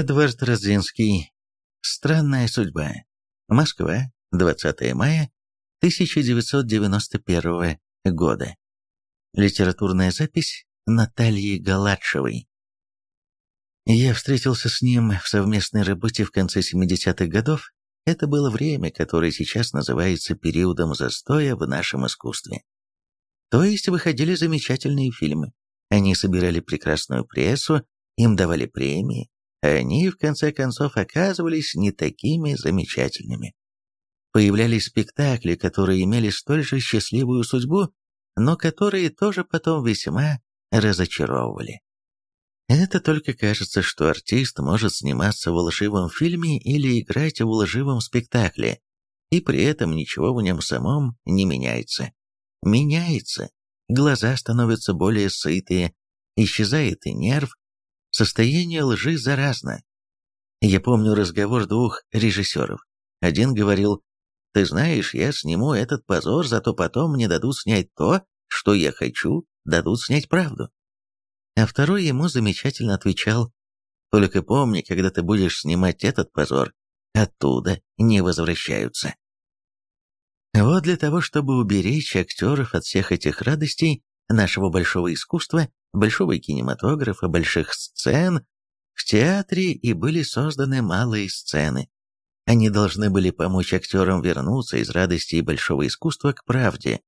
Эдвард Родзинский. Странная судьба. Москва, 20 мая 1991 года. Литературная запись Натальи Галатшевой. Я встретился с ним в совместной работе в конце 70-х годов. Это было время, которое сейчас называется периодом застоя в нашем искусстве. То есть выходили замечательные фильмы. Они собирали прекрасную прессу, им давали премии, они, в конце концов, оказывались не такими замечательными. Появлялись спектакли, которые имели столь же счастливую судьбу, но которые тоже потом весьма разочаровывали. Это только кажется, что артист может сниматься в лживом фильме или играть в лживом спектакле, и при этом ничего в нем самом не меняется. Меняется. Глаза становятся более сытые, исчезает и нерв. Состояние лжи заразно. Я помню разговор двух режиссеров. Один говорил, «Ты знаешь, я сниму этот позор, зато потом мне дадут снять то, что я хочу, дадут снять правду». А второй ему замечательно отвечал, «Только помни, когда ты будешь снимать этот позор, оттуда не возвращаются». Вот для того, чтобы уберечь актеров от всех этих радостей нашего большого искусства, большого кинематографа, больших сцен, в театре и были созданы малые сцены. Они должны были помочь актерам вернуться из радости большого искусства к правде.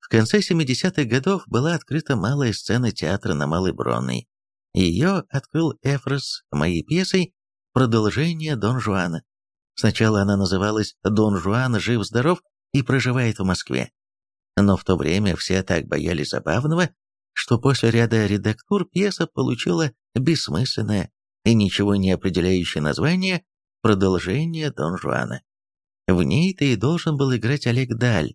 В конце 70-х годов была открыта малая сцена театра на Малой Бронной. Ее открыл Эфрос моей пьесой «Продолжение Дон Жуана». Сначала она называлась «Дон Жуан жив-здоров и проживает в Москве». Но в то время все так боялись забавного, что после ряда редактур пьеса получила бессмысленное и ничего не определяющее название «Продолжение Дон Жуана». В ней-то и должен был играть Олег Даль.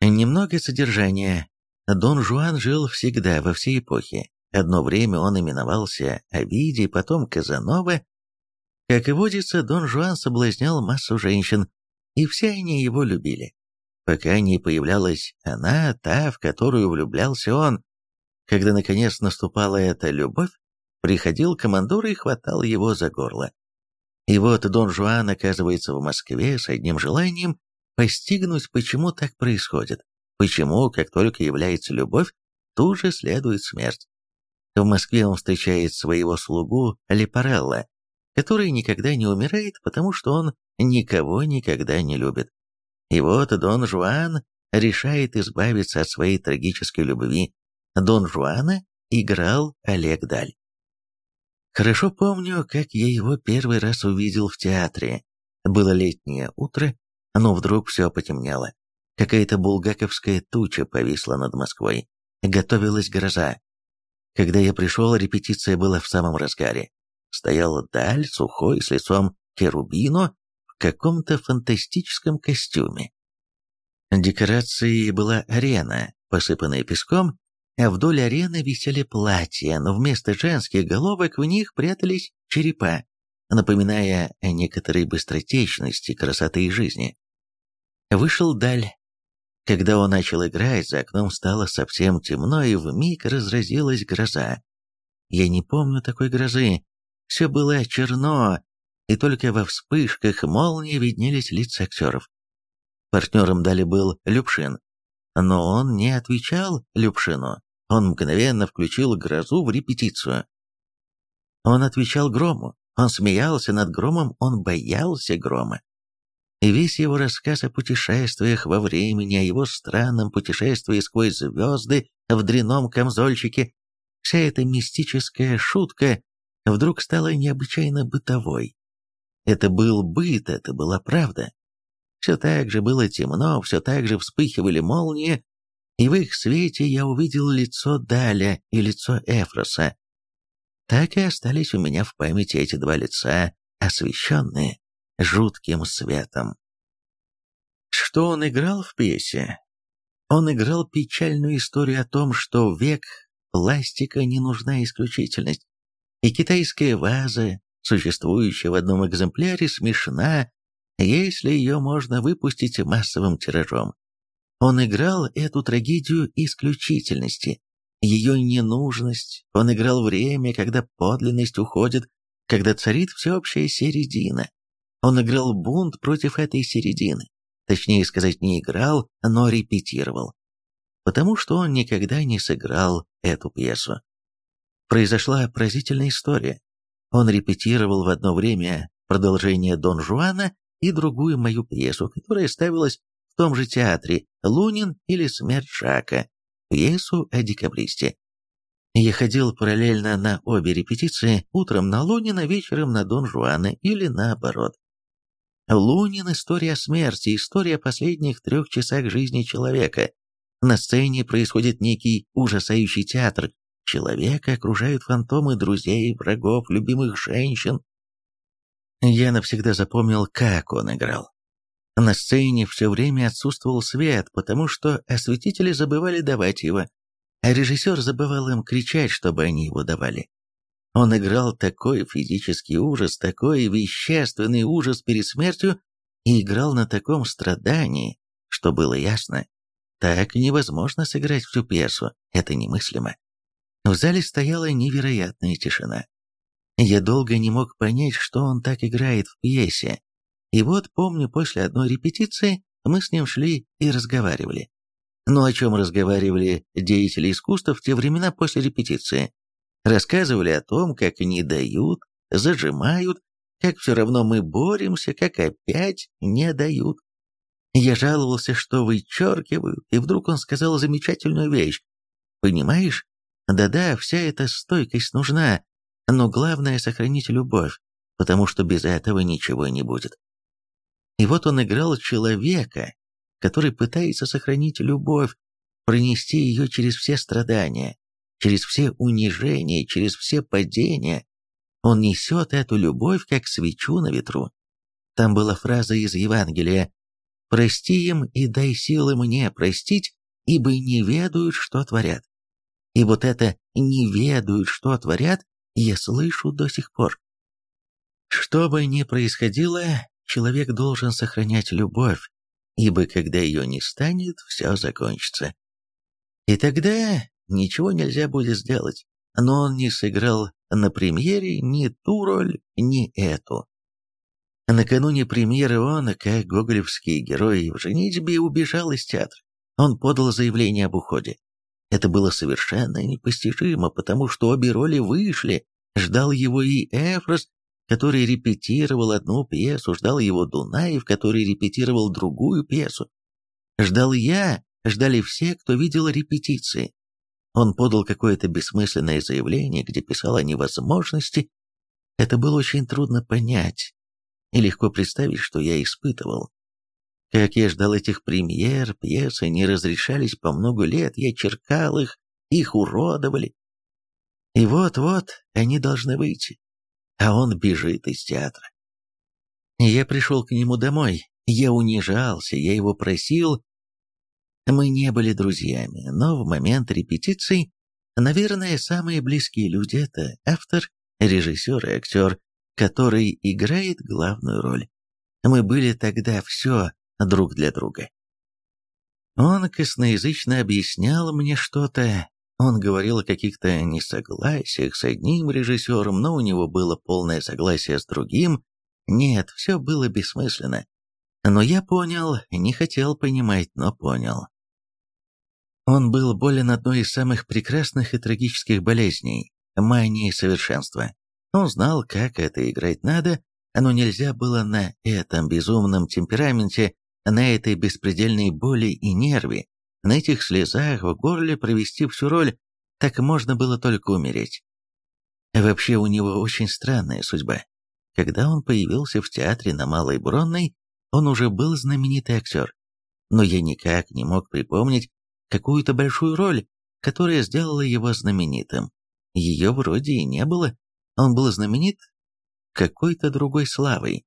Немного содержания. Дон Жуан жил всегда, во всей эпохе. Одно время он именовался Овидий, потом Казанова. Как и водится, Дон Жуан соблазнял массу женщин, и все они его любили. Пока не появлялась она, та, в которую влюблялся он. Когда, наконец, наступала эта любовь, приходил командор и хватал его за горло. И вот Дон Жуан оказывается в Москве с одним желанием постигнуть, почему так происходит, почему, как только является любовь, тут же следует смерть. В Москве он встречает своего слугу Лепарелла, который никогда не умирает, потому что он никого никогда не любит. И вот Дон Жуан решает избавиться от своей трагической любви. Дон Жуана играл Олег Даль. Хорошо помню, как я его первый раз увидел в театре. Было летнее утро, но вдруг все потемнело. Какая-то булгаковская туча повисла над Москвой. Готовилась гроза. Когда я пришел, репетиция была в самом разгаре. Стоял Даль, сухой, с лицом Керубино, каком-то фантастическом костюме. Декорацией была арена, посыпанная песком, а вдоль арены висели платья, но вместо женских головок в них прятались черепа, напоминая о некоторой быстротечности красоты и жизни. Вышел Даль. Когда он начал играть, за окном стало совсем темно, и вмиг разразилась гроза. Я не помню такой грозы. Все было черно, и только во вспышках молнии виднелись лица актеров. Партнером Дали был Любшин, но он не отвечал Любшину. Он мгновенно включил грозу в репетицию. Он отвечал грому, он смеялся над громом, он боялся грома. И весь его рассказ о путешествиях во времени, о его странном путешествии сквозь звезды в дряном камзольчике, вся эта мистическая шутка вдруг стала необычайно бытовой. Это был быт, это была правда. Все так же было темно, все так же вспыхивали молнии, и в их свете я увидел лицо Даля и лицо Эфроса. Так и остались у меня в памяти эти два лица, освещенные жутким светом. Что он играл в пьесе? Он играл печальную историю о том, что век пластика не нужна исключительность, и китайская ваза, существующая в одном экземпляре, смешна, если ее можно выпустить массовым тиражом. Он играл эту трагедию исключительности, ее ненужность, он играл время, когда подлинность уходит, когда царит всеобщая середина. Он играл бунт против этой середины. Точнее сказать, не играл, но репетировал. Потому что он никогда не сыграл эту пьесу. Произошла поразительная история. Он репетировал в одно время продолжение Дон Жуана и другую мою пьесу, которая ставилась в том же театре «Лунин» или «Смерть Жака», пьесу о декабристе. Я ходил параллельно на обе репетиции, утром на Лунина, вечером на Дон Жуана или наоборот. Лунин – история смерти, история последних трех часах жизни человека. На сцене происходит некий ужасающий театр. Человека окружают фантомы друзей, врагов, любимых женщин. Я навсегда запомнил, как он играл. На сцене все время отсутствовал свет, потому что осветители забывали давать его, а режиссер забывал им кричать, чтобы они его давали. Он играл такой физический ужас, такой вещественный ужас перед смертью и играл на таком страдании, что было ясно. Так невозможно сыграть всю пьесу, это немыслимо. В зале стояла невероятная тишина. Я долго не мог понять, что он так играет в пьесе. И вот, помню, после одной репетиции мы с ним шли и разговаривали. Ну о чем разговаривали деятели искусства в те времена после репетиции? Рассказывали о том, как они дают, зажимают, как все равно мы боремся, как опять не дают. Я жаловался, что вычеркивают, и вдруг он сказал замечательную вещь. Понимаешь? Да-да, вся эта стойкость нужна, но главное сохранить любовь, потому что без этого ничего не будет. И вот он играл человека, который пытается сохранить любовь, пронести ее через все страдания, через все унижения, через все падения. Он несет эту любовь, как свечу на ветру. Там была фраза из Евангелия «Прости им и дай силы мне простить, ибо не ведают, что творят». И вот это «не ведают, что творят» я слышу до сих пор. Что бы ни происходило, человек должен сохранять любовь, ибо когда ее не станет, все закончится. И тогда ничего нельзя будет сделать, но он не сыграл на премьере ни ту роль, ни эту. Накануне премьеры он, как гоголевский герой в «Женитьбе», убежал из театра. Он подал заявление об уходе. Это было совершенно непостижимо, потому что обе роли вышли. Ждал его и Эфрос, который репетировал одну пьесу, ждал его Дунаев, который репетировал другую пьесу. Ждал я, ждали все, кто видел репетиции. Он подал какое-то бессмысленное заявление, где писал о невозможности. Это было очень трудно понять, и легко представить, что я испытывал. Как я ждал этих премьер, пьесы не разрешались по много лет, я черкал их, их уродовали. И вот-вот они должны выйти, а он бежит из театра. Я пришел к нему домой, я унижался, я его просил, мы не были друзьями, но в момент репетиций, наверное, самые близкие люди – это автор, режиссер и актер, который играет главную роль. Мы были тогда все друг для друга. Он косноязычно объяснял мне что-то, он говорил о каких-то несогласиях с одним режиссером, но у него было полное согласие с другим. Нет, все было бессмысленно. Но я понял, не хотел понимать, но понял. Он был болен одной из самых прекрасных и трагических болезней – манией совершенства. Он знал, как это играть надо, но нельзя было на этом безумном темпераменте, на этой беспредельной боли и нерве, на этих слезах в горле провести всю роль, так можно было только умереть. Вообще у него очень странная судьба. Когда он появился в театре на Малой Бронной, он уже был знаменитый актер. Но я никак не мог припомнить, какую-то большую роль, которая сделала его знаменитым. Ее вроде и не было. Он был знаменит какой-то другой славой.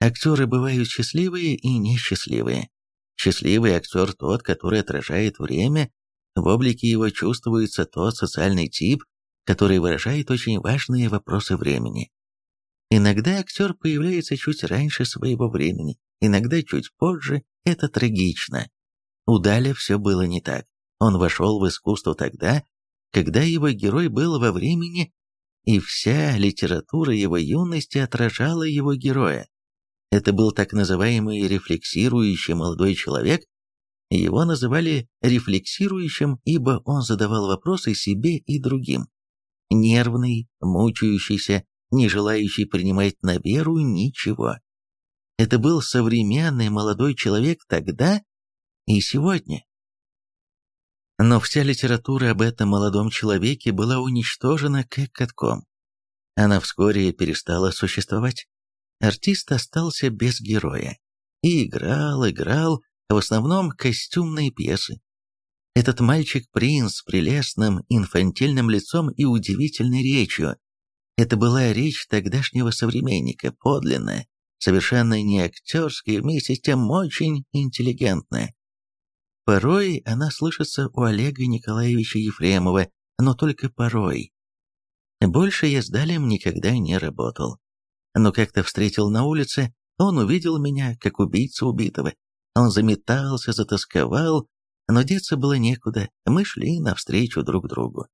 Актеры бывают счастливые и несчастливые. Счастливый актер тот, который отражает время, в облике его чувствуется тот социальный тип, который выражает очень важные вопросы времени. Иногда актер появляется чуть раньше своего времени, иногда чуть позже, это трагично. У Даля все было не так. Он вошел в искусство тогда, когда его герой был во времени и вся литература его юности отражала его героя. Это был так называемый рефлексирующий молодой человек, его называли рефлексирующим, ибо он задавал вопросы себе и другим. Нервный, мучающийся, не желающий принимать на веру ничего. Это был современный молодой человек тогда и сегодня. Но вся литература об этом молодом человеке была уничтожена как катком. Она вскоре перестала существовать. Артист остался без героя. И играл, играл, в основном костюмные пьесы. Этот мальчик-принц с прелестным инфантильным лицом и удивительной речью. Это была речь тогдашнего современника, подлинная, совершенно не актерская, вместе с тем очень интеллигентная. Порой она слышится у Олега Николаевича Ефремова, но только порой. Больше я с Далем никогда не работал. Но как-то встретил на улице, он увидел меня, как убийца убитого. Он заметался, затасковал, но деться было некуда, мы шли навстречу друг другу.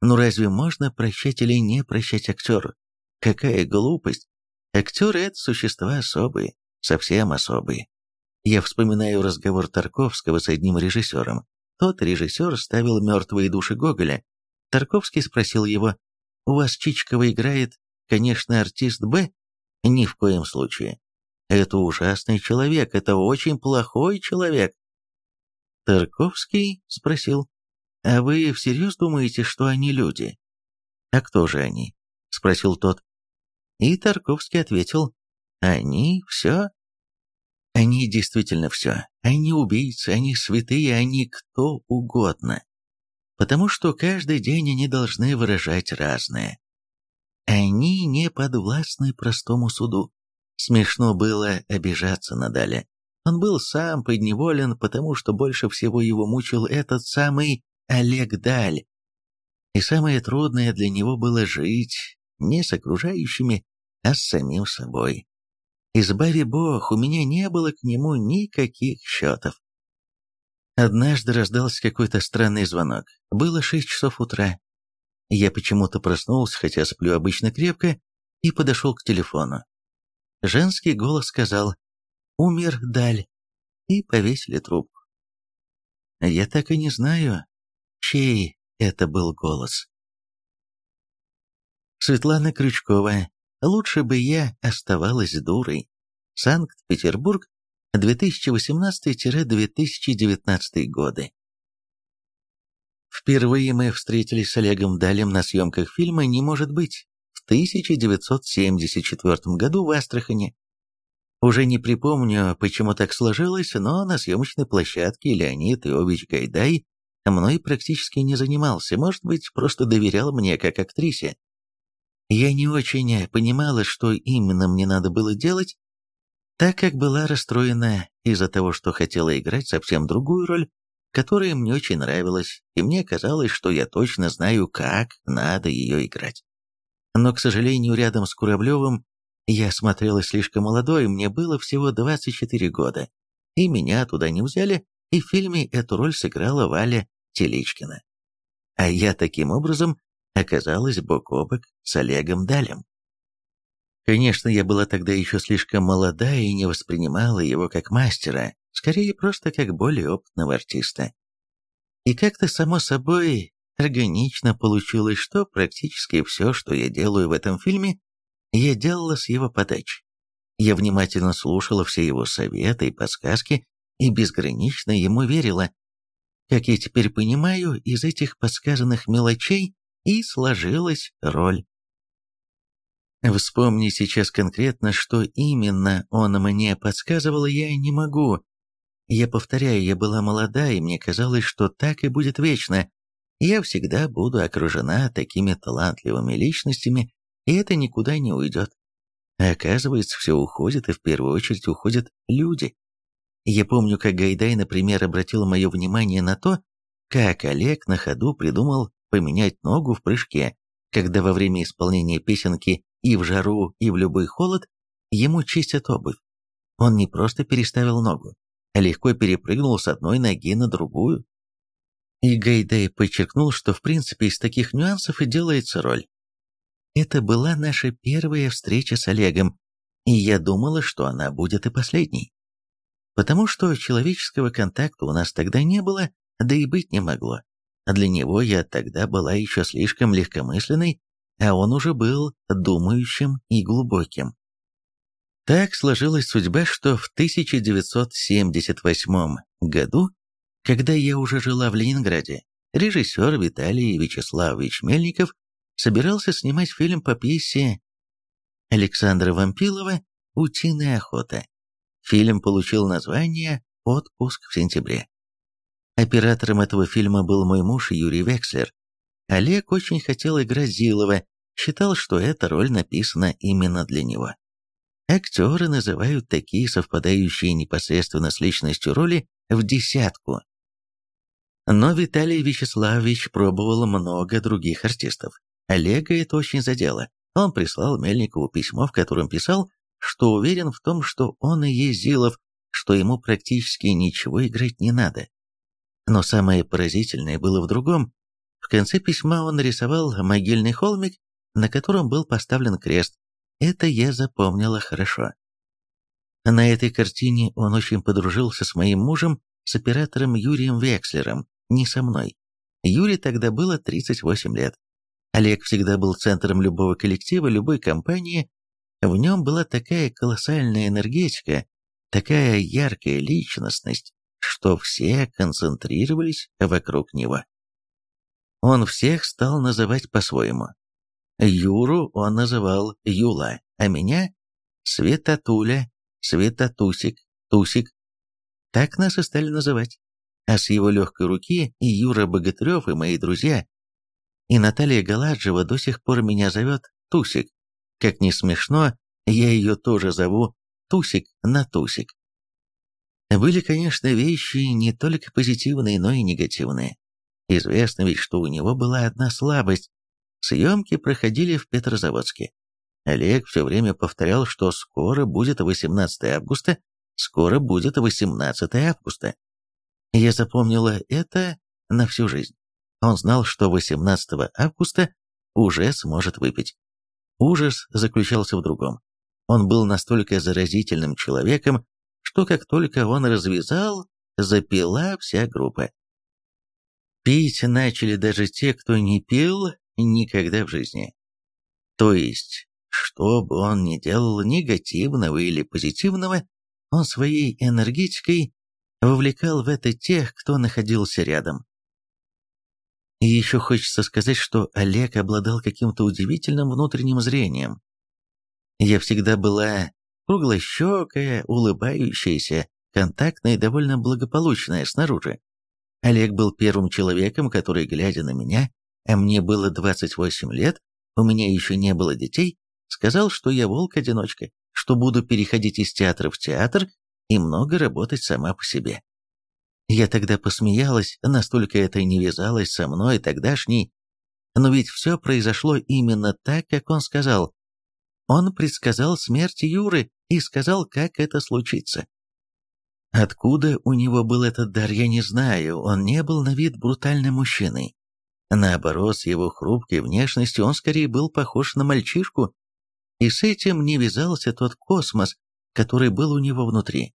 Ну разве можно прощать или не прощать актеру? Какая глупость! Актеры — это существа особые, совсем особые. Я вспоминаю разговор Тарковского с одним режиссером. Тот режиссер ставил «Мертвые души» Гоголя. Тарковский спросил его, «У вас Чичкова играет, конечно, артист Б?» «Ни в коем случае. Это ужасный человек, это очень плохой человек. Тарковский спросил, а вы всерьез думаете, что они люди? А кто же они? Спросил тот. И Тарковский ответил, они все. Они действительно все. Они убийцы, они святые, они кто угодно. Потому что каждый день они должны выражать разное. Они не подвластны простому суду. Смешно было обижаться на Даля. Он был сам подневолен, потому что больше всего его мучил этот самый Олег Даль. И самое трудное для него было жить не с окружающими, а с самим собой. Избави Бог, у меня не было к нему никаких счетов. Однажды раздался какой-то странный звонок. Было шесть часов утра. Я почему-то проснулся, хотя сплю обычно крепко, и подошел к телефону. Женский голос сказал «Умер Даль» и повесили трубку. Я так и не знаю, чей это был голос. Светлана Крючкова. Лучше бы я оставалась дурой. Санкт-Петербург, 2018-2019 годы. Впервые мы встретились с Олегом Далем на съемках фильма «Не может быть». 1974 году в Астрахани. Уже не припомню, почему так сложилось, но на съемочной площадке Леонид Иович Гайдай мной практически не занимался, может быть, просто доверял мне как актрисе. Я не очень понимала, что именно мне надо было делать, так как была расстроена из-за того, что хотела играть совсем другую роль, которая мне очень нравилась, и мне казалось, что я точно знаю, как надо ее играть. Но, к сожалению, рядом с Куравлевым я смотрелась слишком молодой, мне было всего 24 года, и меня туда не взяли, и в фильме эту роль сыграла Валя Теличкина. А я таким образом оказалась бок о бок с Олегом Далем. Конечно, я была тогда еще слишком молода и не воспринимала его как мастера, скорее просто как более опытного артиста. И как-то само собой Органично получилось, что практически все, что я делаю в этом фильме, я делала с его подачи. Я внимательно слушала все его советы и подсказки и безгранично ему верила. Как я теперь понимаю, из этих подсказанных мелочей и сложилась роль. Вспомни сейчас конкретно, что именно он мне подсказывал, я не могу. Я повторяю, я была молода, и мне казалось, что так и будет вечно я всегда буду окружена такими талантливыми личностями, и это никуда не уйдет. Оказывается, все уходит, и в первую очередь уходят люди. Я помню, как Гайдай, например, обратил мое внимание на то, как Олег на ходу придумал поменять ногу в прыжке, когда во время исполнения песенки «И в жару, и в любой холод» ему чистят обувь. Он не просто переставил ногу, легко перепрыгнул с одной ноги на другую, и Гайдай подчеркнул, что в принципе из таких нюансов и делается роль. Это была наша первая встреча с Олегом, и я думала, что она будет и последней. Потому что человеческого контакта у нас тогда не было, да и быть не могло. А для него я тогда была еще слишком легкомысленной, а он уже был думающим и глубоким. Так сложилась судьба, что в 1978 году, когда я уже жила в Ленинграде, режиссер Виталий Вячеславович Мельников собирался снимать фильм по пьесе Александра Вампилова «Утиная охота». Фильм получил название «Отпуск в сентябре». Оператором этого фильма был мой муж Юрий Векслер. Олег очень хотел играть Зилова, считал, что эта роль написана именно для него. Актеры называют такие совпадающие непосредственно с личностью роли в десятку. Но Виталий Вячеславович пробовал много других артистов. Олега это очень задело. Он прислал Мельникову письмо, в котором писал, что уверен в том, что он и есть Зилов, что ему практически ничего играть не надо. Но самое поразительное было в другом. В конце письма он нарисовал могильный холмик, на котором был поставлен крест. Это я запомнила хорошо. На этой картине он очень подружился с моим мужем, с оператором Юрием Векслером, не со мной. Юре тогда было 38 лет. Олег всегда был центром любого коллектива, любой компании. В нем была такая колоссальная энергетика, такая яркая личностность, что все концентрировались вокруг него. Он всех стал называть по-своему. Юру он называл Юла, а меня — Светотуля, Светотусик, Тусик. Так нас и стали называть. А с его легкой руки и Юра Богатырев, и мои друзья, и Наталья Галаджева до сих пор меня зовет Тусик. Как не смешно, я ее тоже зову Тусик на Тусик. Были, конечно, вещи не только позитивные, но и негативные. Известно ведь, что у него была одна слабость. Съемки проходили в Петрозаводске. Олег все время повторял, что скоро будет 18 августа, скоро будет 18 августа. Я запомнила это на всю жизнь. Он знал, что 18 августа уже сможет выпить. Ужас заключался в другом. Он был настолько заразительным человеком, что как только он развязал, запила вся группа. Пить начали даже те, кто не пил никогда в жизни. То есть, что бы он ни делал негативного или позитивного, он своей энергетикой вовлекал в это тех, кто находился рядом. И еще хочется сказать, что Олег обладал каким-то удивительным внутренним зрением. Я всегда была круглощекая, улыбающаяся, контактная и довольно благополучная снаружи. Олег был первым человеком, который, глядя на меня, мне было 28 лет, у меня еще не было детей, сказал, что я волк-одиночка, что буду переходить из театра в театр и много работать сама по себе. Я тогда посмеялась, настолько это не вязалось со мной тогдашней. Но ведь все произошло именно так, как он сказал. Он предсказал смерть Юры и сказал, как это случится. Откуда у него был этот дар, я не знаю, он не был на вид брутальным мужчиной. Наоборот, с его хрупкой внешностью он скорее был похож на мальчишку, и с этим не вязался тот космос, который был у него внутри.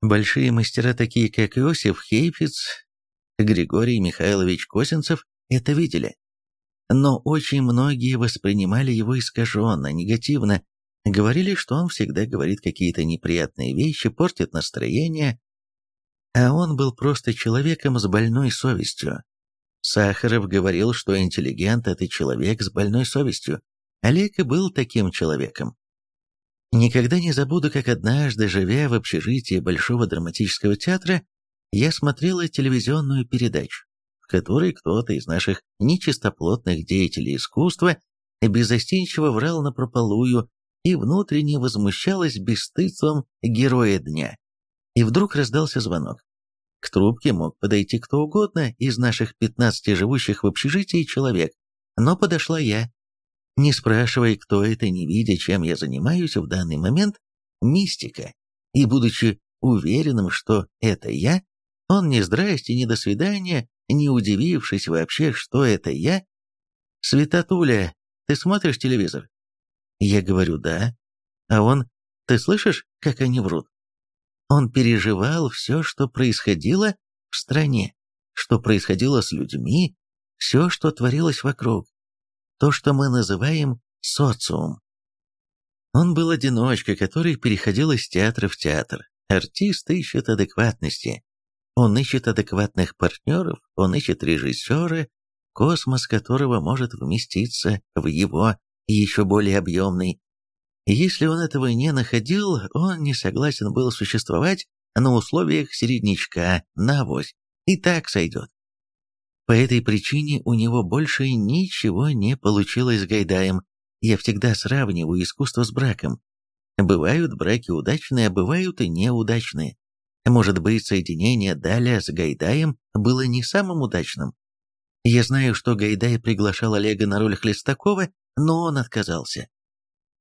Большие мастера, такие как Иосиф Хейфиц, Григорий Михайлович Косинцев, это видели. Но очень многие воспринимали его искаженно, негативно, говорили, что он всегда говорит какие-то неприятные вещи, портит настроение, а он был просто человеком с больной совестью. Сахаров говорил, что интеллигент – это человек с больной совестью. Олег и был таким человеком. Никогда не забуду, как однажды, живя в общежитии Большого драматического театра, я смотрела телевизионную передачу, в которой кто-то из наших нечистоплотных деятелей искусства безостенчиво врал на прополую и внутренне возмущалась бесстыдством героя дня. И вдруг раздался звонок. К трубке мог подойти кто угодно из наших 15 живущих в общежитии человек, но подошла я, не спрашивая, кто это, не видя, чем я занимаюсь в данный момент, мистика. И будучи уверенным, что это я, он ни здрасте, ни до свидания, не удивившись вообще, что это я, «Светотуля, ты смотришь телевизор?» Я говорю «да». А он «ты слышишь, как они врут?» Он переживал все, что происходило в стране, что происходило с людьми, все, что творилось вокруг. То, что мы называем социум. Он был одиночкой, который переходил из театра в театр. Артист ищет адекватности. Он ищет адекватных партнеров, он ищет режиссера, космос которого может вместиться в его еще более объемный. Если он этого не находил, он не согласен был существовать на условиях середнячка, на авось, и так сойдет. По этой причине у него больше ничего не получилось с Гайдаем. Я всегда сравниваю искусство с браком. Бывают браки удачные, а бывают и неудачные. Может быть, соединение Даля с Гайдаем было не самым удачным. Я знаю, что Гайдай приглашал Олега на роль Хлестакова, но он отказался.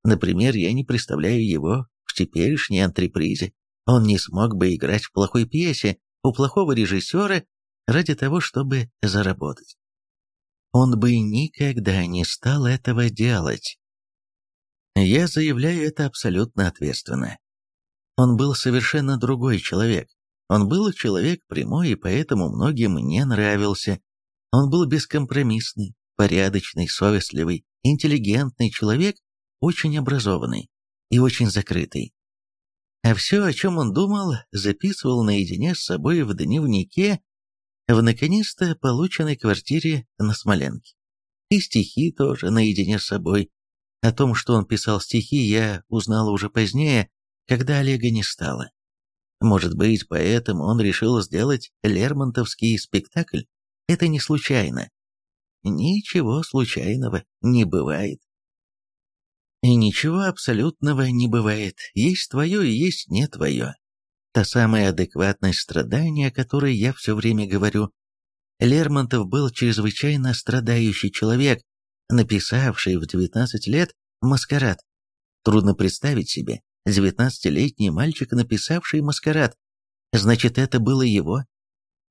Например, я не представляю его в теперешней антрепризе. Он не смог бы играть в плохой пьесе у плохого режиссера ради того, чтобы заработать. Он бы никогда не стал этого делать. Я заявляю это абсолютно ответственно. Он был совершенно другой человек. Он был человек прямой и поэтому многим не нравился. Он был бескомпромиссный, порядочный, совестливый, интеллигентный человек, очень образованный и очень закрытый. А все, о чем он думал, записывал наедине с собой в дневнике в наконец-то полученной квартире на Смоленке. И стихи тоже наедине с собой. О том, что он писал стихи, я узнала уже позднее, когда Олега не стало. Может быть, поэтому он решил сделать Лермонтовский спектакль? Это не случайно. Ничего случайного не бывает. И ничего абсолютного не бывает. Есть твое и есть не твое. Та самая адекватность страдания, о которой я все время говорю. Лермонтов был чрезвычайно страдающий человек, написавший в 19 лет «Маскарад». Трудно представить себе, 19-летний мальчик, написавший «Маскарад». Значит, это было его.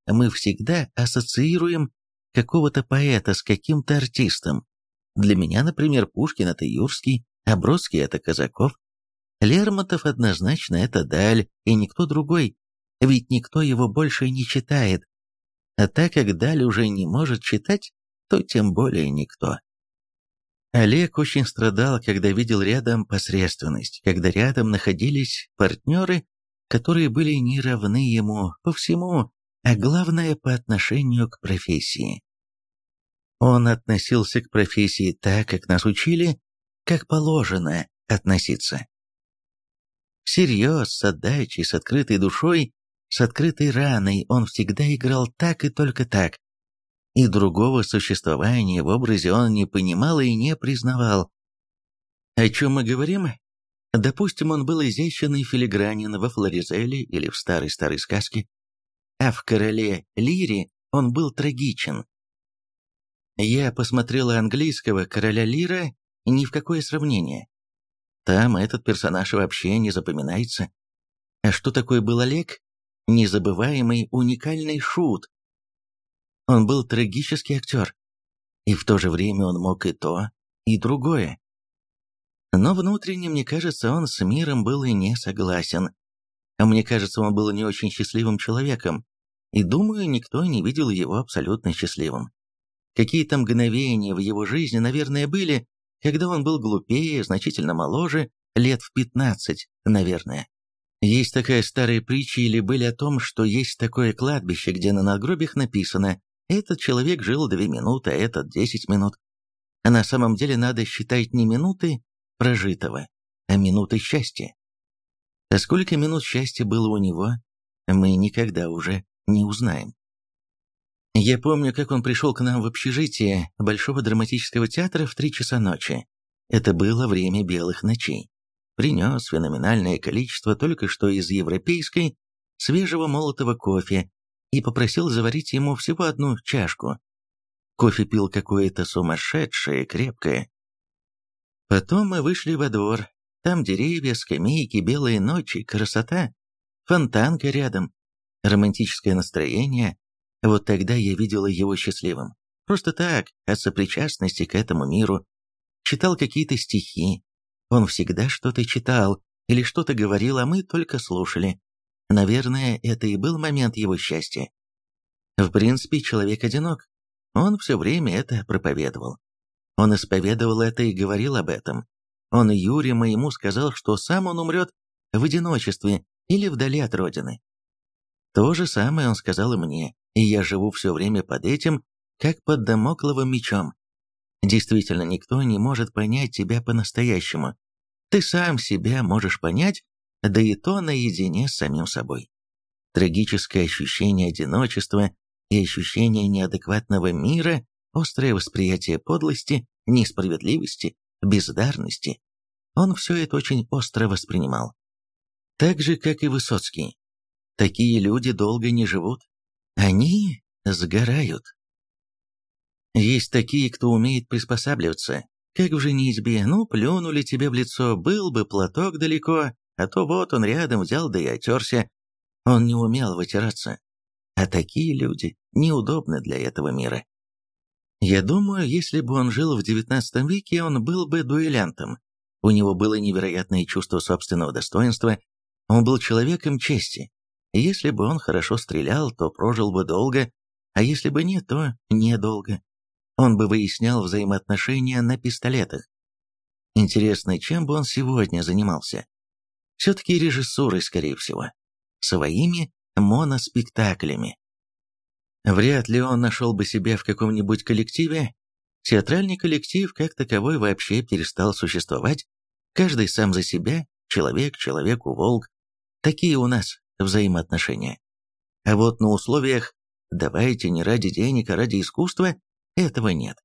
Мы всегда ассоциируем какого-то поэта с каким-то артистом. Для меня, например, Пушкин – это Юрский, а это Казаков. Лермонтов однозначно это Даль, и никто другой, ведь никто его больше не читает. А так как Даль уже не может читать, то тем более никто. Олег очень страдал, когда видел рядом посредственность, когда рядом находились партнеры, которые были не равны ему по всему, а главное по отношению к профессии. Он относился к профессии так, как нас учили, как положено относиться. Всерьез, с отдачей, с открытой душой, с открытой раной он всегда играл так и только так. И другого существования в образе он не понимал и не признавал. О чем мы говорим? Допустим, он был изящен и филигранен во Флоризеле или в старой-старой сказке, а в «Короле Лире» он был трагичен, я посмотрела английского короля Лира, ни в какое сравнение. Там этот персонаж вообще не запоминается. А что такое был Олег? Незабываемый, уникальный шут. Он был трагический актер. И в то же время он мог и то, и другое. Но внутренне, мне кажется, он с миром был и не согласен. А мне кажется, он был не очень счастливым человеком. И думаю, никто не видел его абсолютно счастливым. Какие-то мгновения в его жизни, наверное, были, когда он был глупее, значительно моложе, лет в 15, наверное. Есть такая старая притча или были о том, что есть такое кладбище, где на надгробиях написано «Этот человек жил две минуты, а этот десять минут». А на самом деле надо считать не минуты прожитого, а минуты счастья. А сколько минут счастья было у него, мы никогда уже не узнаем. Я помню, как он пришел к нам в общежитие Большого драматического театра в три часа ночи. Это было время белых ночей. Принес феноменальное количество только что из европейской свежего молотого кофе и попросил заварить ему всего одну чашку. Кофе пил какое-то сумасшедшее, крепкое. Потом мы вышли во двор. Там деревья, скамейки, белые ночи, красота, фонтанка рядом, романтическое настроение, вот тогда я видела его счастливым. Просто так, от сопричастности к этому миру. читал какие-то стихи. Он всегда что-то читал или что-то говорил, а мы только слушали. Наверное, это и был момент его счастья. В принципе, человек одинок. Он все время это проповедовал. Он исповедовал это и говорил об этом. Он Юре моему сказал, что сам он умрет в одиночестве или вдали от родины. То же самое он сказал и мне, и я живу все время под этим, как под домокловым мечом. Действительно, никто не может понять тебя по-настоящему. Ты сам себя можешь понять, да и то наедине с самим собой. Трагическое ощущение одиночества и ощущение неадекватного мира, острое восприятие подлости, несправедливости, бездарности. Он все это очень остро воспринимал. Так же, как и Высоцкий. Такие люди долго не живут. Они сгорают. Есть такие, кто умеет приспосабливаться. Как в женитьбе, ну, плюнули тебе в лицо, был бы платок далеко, а то вот он рядом взял да и отерся. Он не умел вытираться. А такие люди неудобны для этого мира. Я думаю, если бы он жил в XIX веке, он был бы дуэлянтом. У него было невероятное чувство собственного достоинства, он был человеком чести. Если бы он хорошо стрелял, то прожил бы долго, а если бы нет, то недолго. Он бы выяснял взаимоотношения на пистолетах. Интересно, чем бы он сегодня занимался? Все-таки режиссурой, скорее всего. Своими моноспектаклями. Вряд ли он нашел бы себя в каком-нибудь коллективе. Театральный коллектив как таковой вообще перестал существовать. Каждый сам за себя, человек, человеку, волк. Такие у нас взаимоотношения. А вот на условиях «давайте не ради денег, а ради искусства» этого нет.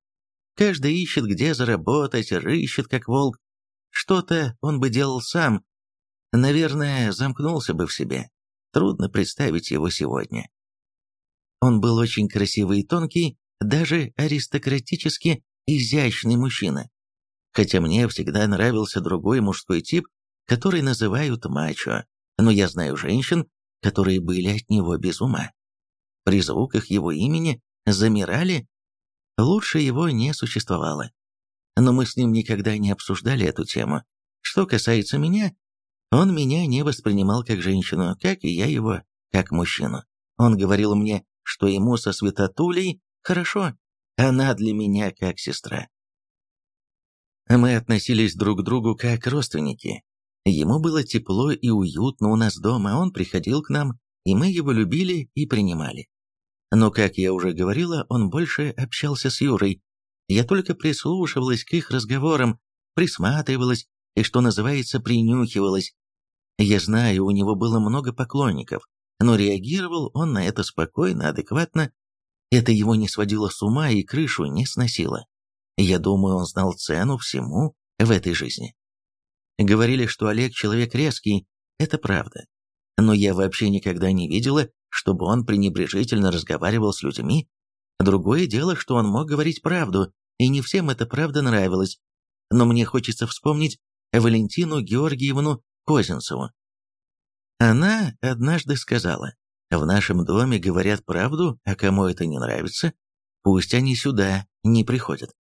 Каждый ищет, где заработать, рыщет, как волк. Что-то он бы делал сам. Наверное, замкнулся бы в себе. Трудно представить его сегодня. Он был очень красивый и тонкий, даже аристократически изящный мужчина. Хотя мне всегда нравился другой мужской тип, который называют мачо, но я знаю женщин, которые были от него без ума. При звуках его имени замирали, лучше его не существовало. Но мы с ним никогда не обсуждали эту тему. Что касается меня, он меня не воспринимал как женщину, как и я его, как мужчину. Он говорил мне, что ему со Светотулей хорошо, она для меня как сестра. Мы относились друг к другу как родственники, Ему было тепло и уютно у нас дома, он приходил к нам, и мы его любили и принимали. Но, как я уже говорила, он больше общался с Юрой. Я только прислушивалась к их разговорам, присматривалась и, что называется, принюхивалась. Я знаю, у него было много поклонников, но реагировал он на это спокойно, адекватно. Это его не сводило с ума и крышу не сносило. Я думаю, он знал цену всему в этой жизни. Говорили, что Олег человек резкий, это правда. Но я вообще никогда не видела, чтобы он пренебрежительно разговаривал с людьми. Другое дело, что он мог говорить правду, и не всем эта правда нравилась. Но мне хочется вспомнить Валентину Георгиевну Козинцеву. Она однажды сказала, «В нашем доме говорят правду, а кому это не нравится, пусть они сюда не приходят».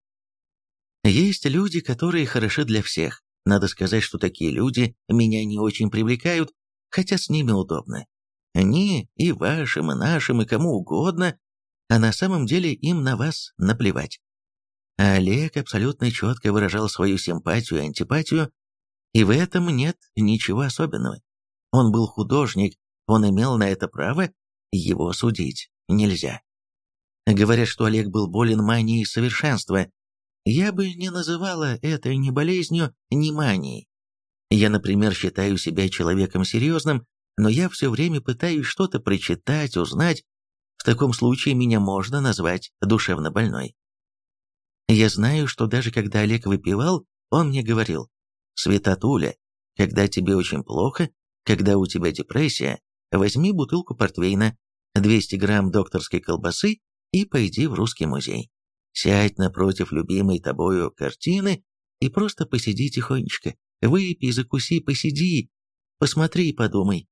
Есть люди, которые хороши для всех, надо сказать, что такие люди меня не очень привлекают, хотя с ними удобно. Они и вашим, и нашим, и кому угодно, а на самом деле им на вас наплевать. Олег абсолютно четко выражал свою симпатию и антипатию, и в этом нет ничего особенного. Он был художник, он имел на это право, его судить нельзя. Говорят, что Олег был болен манией совершенства, я бы не называла это ни болезнью, ни манией. Я, например, считаю себя человеком серьезным, но я все время пытаюсь что-то прочитать, узнать. В таком случае меня можно назвать душевно больной. Я знаю, что даже когда Олег выпивал, он мне говорил, «Светотуля, когда тебе очень плохо, когда у тебя депрессия, возьми бутылку портвейна, 200 грамм докторской колбасы и пойди в русский музей. Сядь напротив любимой тобою картины и просто посиди тихонечко. Выпей, закуси, посиди, посмотри и подумай.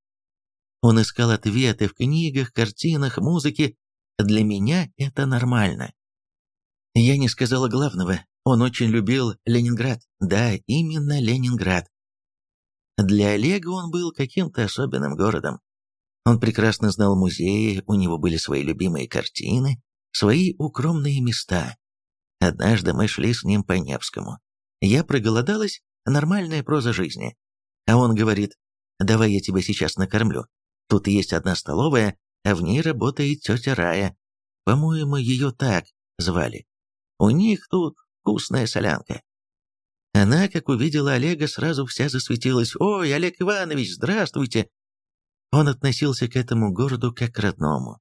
Он искал ответы в книгах, картинах, музыке. Для меня это нормально. Я не сказала главного. Он очень любил Ленинград. Да, именно Ленинград. Для Олега он был каким-то особенным городом. Он прекрасно знал музеи, у него были свои любимые картины, свои укромные места. Однажды мы шли с ним по Невскому. Я проголодалась, нормальная проза жизни. А он говорит, давай я тебя сейчас накормлю. Тут есть одна столовая, а в ней работает тетя Рая. По-моему, ее так звали. У них тут вкусная солянка. Она, как увидела Олега, сразу вся засветилась. «Ой, Олег Иванович, здравствуйте!» Он относился к этому городу как к родному.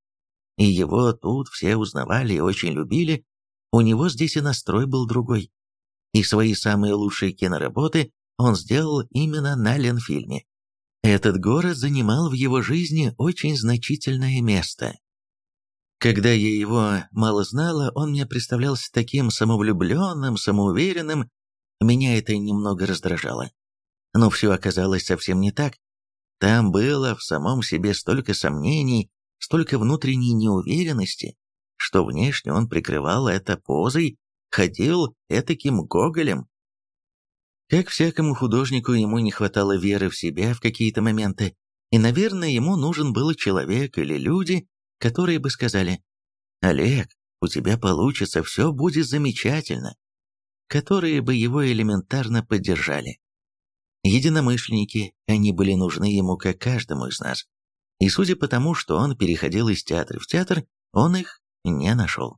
И его тут все узнавали и очень любили. У него здесь и настрой был другой. И свои самые лучшие киноработы он сделал именно на Ленфильме. Этот город занимал в его жизни очень значительное место. Когда я его мало знала, он мне представлялся таким самовлюбленным, самоуверенным, меня это немного раздражало. Но все оказалось совсем не так. Там было в самом себе столько сомнений, столько внутренней неуверенности, что внешне он прикрывал это позой, ходил этаким гоголем. Как всякому художнику, ему не хватало веры в себя в какие-то моменты, и, наверное, ему нужен был человек или люди, которые бы сказали «Олег, у тебя получится, все будет замечательно», которые бы его элементарно поддержали. Единомышленники, они были нужны ему как каждому из нас. И судя по тому, что он переходил из театра в театр, он их не нашел.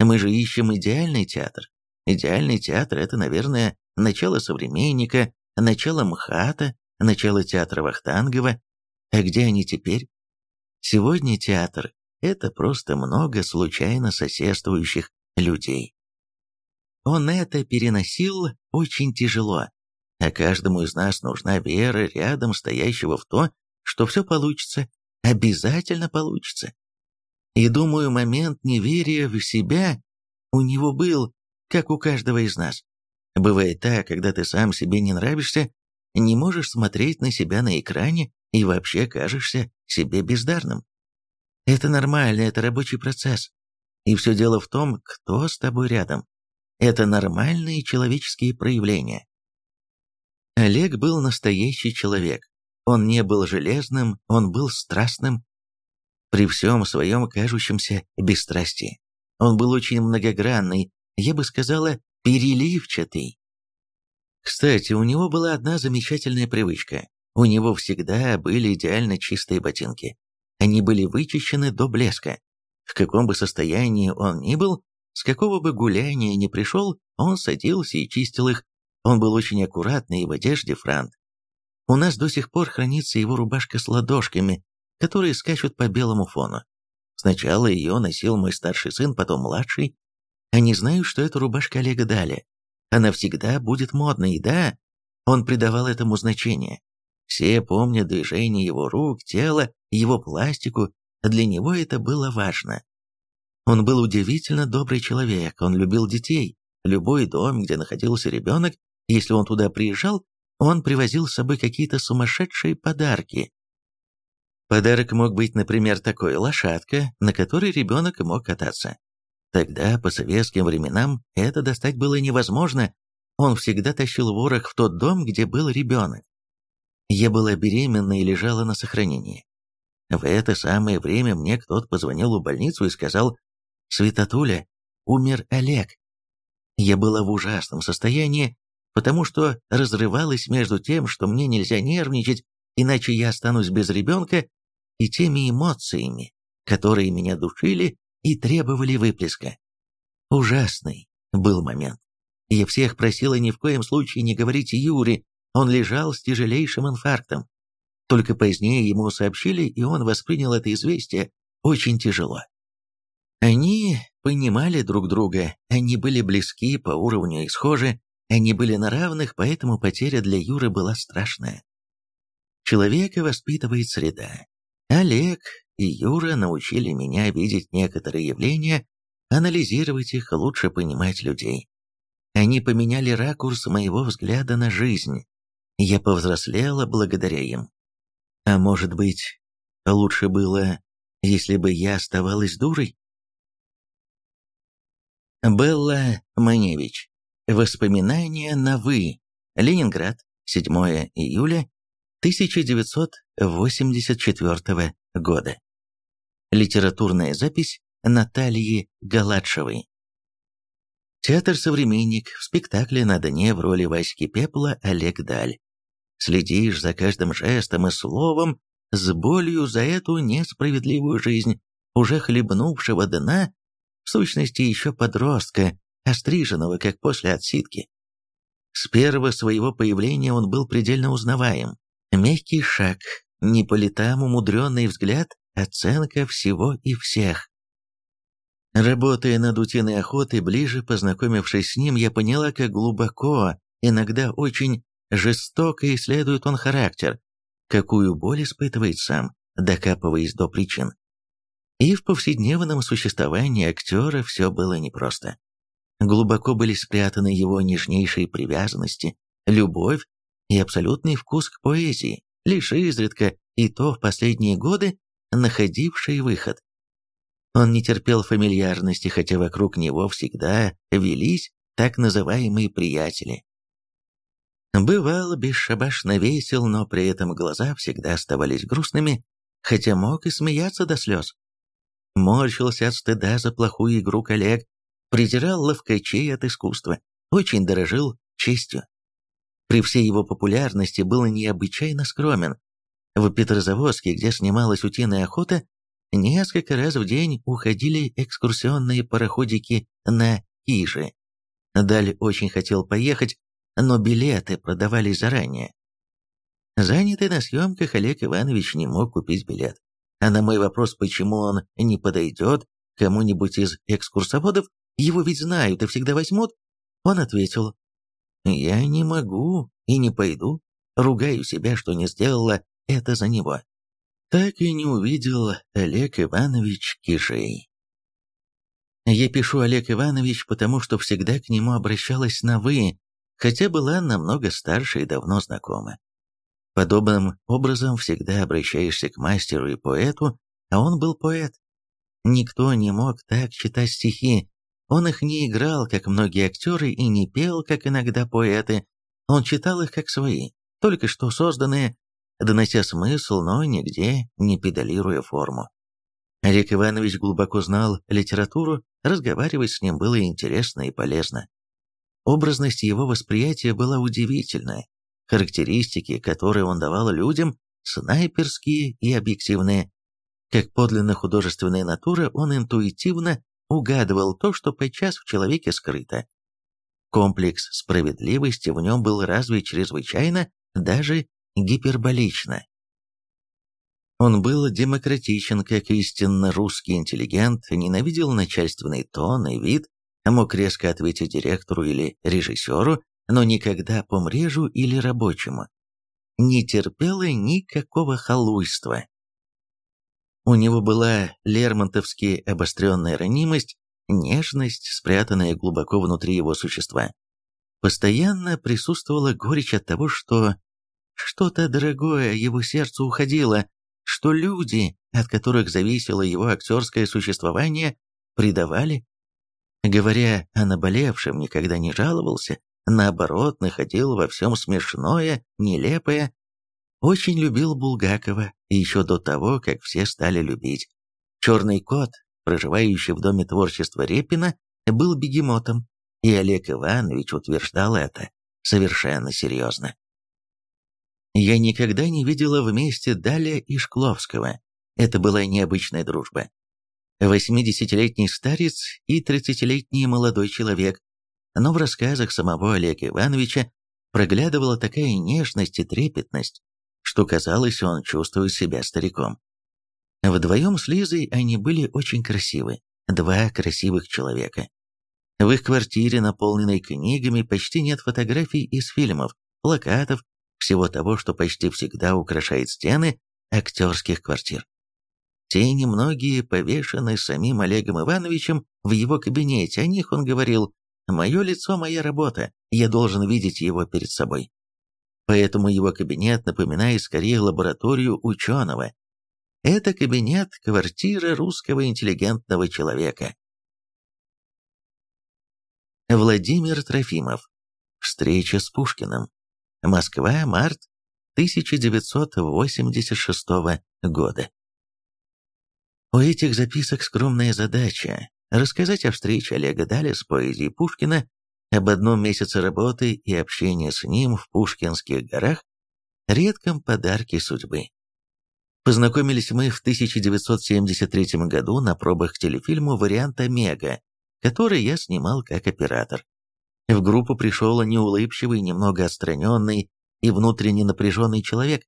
Мы же ищем идеальный театр. Идеальный театр – это, наверное, начало «Современника», начало МХАТа, начало театра Вахтангова. А где они теперь? Сегодня театр – это просто много случайно соседствующих людей. Он это переносил очень тяжело, а каждому из нас нужна вера рядом стоящего в то, что все получится, обязательно получится. И думаю, момент неверия в себя у него был, как у каждого из нас. Бывает так, когда ты сам себе не нравишься, не можешь смотреть на себя на экране и вообще кажешься себе бездарным. Это нормально, это рабочий процесс. И все дело в том, кто с тобой рядом. Это нормальные человеческие проявления. Олег был настоящий человек. Он не был железным, он был страстным. При всем своем кажущемся бесстрастии. Он был очень многогранный, я бы сказала, переливчатый. Кстати, у него была одна замечательная привычка. У него всегда были идеально чистые ботинки. Они были вычищены до блеска. В каком бы состоянии он ни был, с какого бы гуляния ни пришел, он садился и чистил их. Он был очень аккуратный и в одежде франт. У нас до сих пор хранится его рубашка с ладошками, которые скачут по белому фону. Сначала ее носил мой старший сын, потом младший. Они знают, что это рубашка Олега Дали. Она всегда будет модной, да, он придавал этому значение. Все помнят движение его рук, тела, его пластику, для него это было важно. Он был удивительно добрый человек, он любил детей. Любой дом, где находился ребенок, если он туда приезжал, он привозил с собой какие-то сумасшедшие подарки. Подарок мог быть, например, такой лошадка, на которой ребенок мог кататься. Тогда, по советским временам, это достать было невозможно. Он всегда тащил ворох в тот дом, где был ребенок. Я была беременна и лежала на сохранении. В это самое время мне кто-то позвонил в больницу и сказал, Светотуля, умер Олег. Я была в ужасном состоянии, потому что разрывалась между тем, что мне нельзя нервничать, иначе я останусь без ребенка, и теми эмоциями, которые меня душили и требовали выплеска. Ужасный был момент. Я всех просила ни в коем случае не говорить Юре, он лежал с тяжелейшим инфарктом. Только позднее ему сообщили, и он воспринял это известие очень тяжело. Они понимали друг друга, они были близки по уровню и схожи, они были на равных, поэтому потеря для Юры была страшная. Человека воспитывает среда. Олег и Юра научили меня видеть некоторые явления, анализировать их, лучше понимать людей. Они поменяли ракурс моего взгляда на жизнь. Я повзрослела благодаря им. А может быть, лучше было, если бы я оставалась дурой? Белла Маневич. Воспоминания на «вы». Ленинград, 7 июля 1984 года. Литературная запись Натальи Галадшевой. Театр «Современник» в спектакле на дне в роли Васьки Пепла Олег Даль. Следишь за каждым жестом и словом, с болью за эту несправедливую жизнь, уже хлебнувшего дна, в сущности еще подростка, остриженного, как после отсидки. С первого своего появления он был предельно узнаваем. Мягкий шаг, не по летам умудренный взгляд, оценка всего и всех. Работая над утиной охотой, ближе познакомившись с ним, я поняла, как глубоко, иногда очень жестоко исследует он характер, какую боль испытывает сам, докапываясь до причин. И в повседневном существовании актера все было непросто. Глубоко были спрятаны его нежнейшие привязанности, любовь и абсолютный вкус к поэзии, лишь изредка, и то в последние годы, находивший выход. Он не терпел фамильярности, хотя вокруг него всегда велись так называемые приятели. Бывал бесшабашно весел, но при этом глаза всегда оставались грустными, хотя мог и смеяться до слез. Морщился от стыда за плохую игру коллег, презирал ловкачей от искусства, очень дорожил честью. При всей его популярности был необычайно скромен. В Петрозаводске, где снималась утиная охота, несколько раз в день уходили экскурсионные пароходики на Ижи. Даль очень хотел поехать, но билеты продавались заранее. Занятый на съемках, Олег Иванович не мог купить билет. А на мой вопрос, почему он не подойдет кому-нибудь из экскурсоводов, его ведь знают и всегда возьмут, он ответил, «Я не могу и не пойду, ругаю себя, что не сделала это за него». Так и не увидел Олег Иванович Кишей. Я пишу Олег Иванович, потому что всегда к нему обращалась на «вы», хотя была намного старше и давно знакома. Подобным образом всегда обращаешься к мастеру и поэту, а он был поэт. Никто не мог так читать стихи, он их не играл, как многие актеры, и не пел, как иногда поэты. Он читал их как свои, только что созданные, донося смысл, но нигде не педалируя форму. Олег Иванович глубоко знал литературу, разговаривать с ним было интересно и полезно. Образность его восприятия была удивительная. Характеристики, которые он давал людям, снайперские и объективные. Как подлинно художественная натура, он интуитивно угадывал то, что подчас в человеке скрыто. Комплекс справедливости в нем был развит чрезвычайно, даже гиперболично. Он был демократичен, как истинно русский интеллигент, ненавидел начальственный тон и вид, мог резко ответить директору или режиссеру, но никогда помрежу или рабочему. Не терпела никакого халуйства. У него была лермонтовски обостренная ранимость, нежность, спрятанная глубоко внутри его существа. Постоянно присутствовала горечь от того, что что-то дорогое его сердцу уходило, что люди, от которых зависело его актерское существование, предавали. Говоря о наболевшем, никогда не жаловался, наоборот, находил во всем смешное, нелепое, очень любил Булгакова, еще до того, как все стали любить. Черный кот, проживающий в Доме творчества Репина, был бегемотом, и Олег Иванович утверждал это совершенно серьезно. Я никогда не видела вместе Даля и Шкловского. Это была необычная дружба. Восьмидесятилетний старец и тридцатилетний молодой человек. Но в рассказах самого Олега Ивановича проглядывала такая нежность и трепетность, что казалось, он чувствует себя стариком. Вдвоем с Лизой они были очень красивы, два красивых человека. В их квартире, наполненной книгами, почти нет фотографий из фильмов, плакатов, всего того, что почти всегда украшает стены актерских квартир. Те немногие повешены самим Олегом Ивановичем в его кабинете, о них он говорил «Мое лицо – моя работа, я должен видеть его перед собой» поэтому его кабинет напоминает скорее лабораторию ученого. Это кабинет – квартира русского интеллигентного человека. Владимир Трофимов. Встреча с Пушкиным. Москва, март 1986 года. У этих записок скромная задача – рассказать о встрече Олега Даля с поэзией Пушкина, об одном месяце работы и общения с ним в Пушкинских горах, редком подарке судьбы. Познакомились мы в 1973 году на пробах к телефильму варианта «Мега», который я снимал как оператор. В группу пришел неулыбчивый, немного отстраненный и внутренне напряженный человек.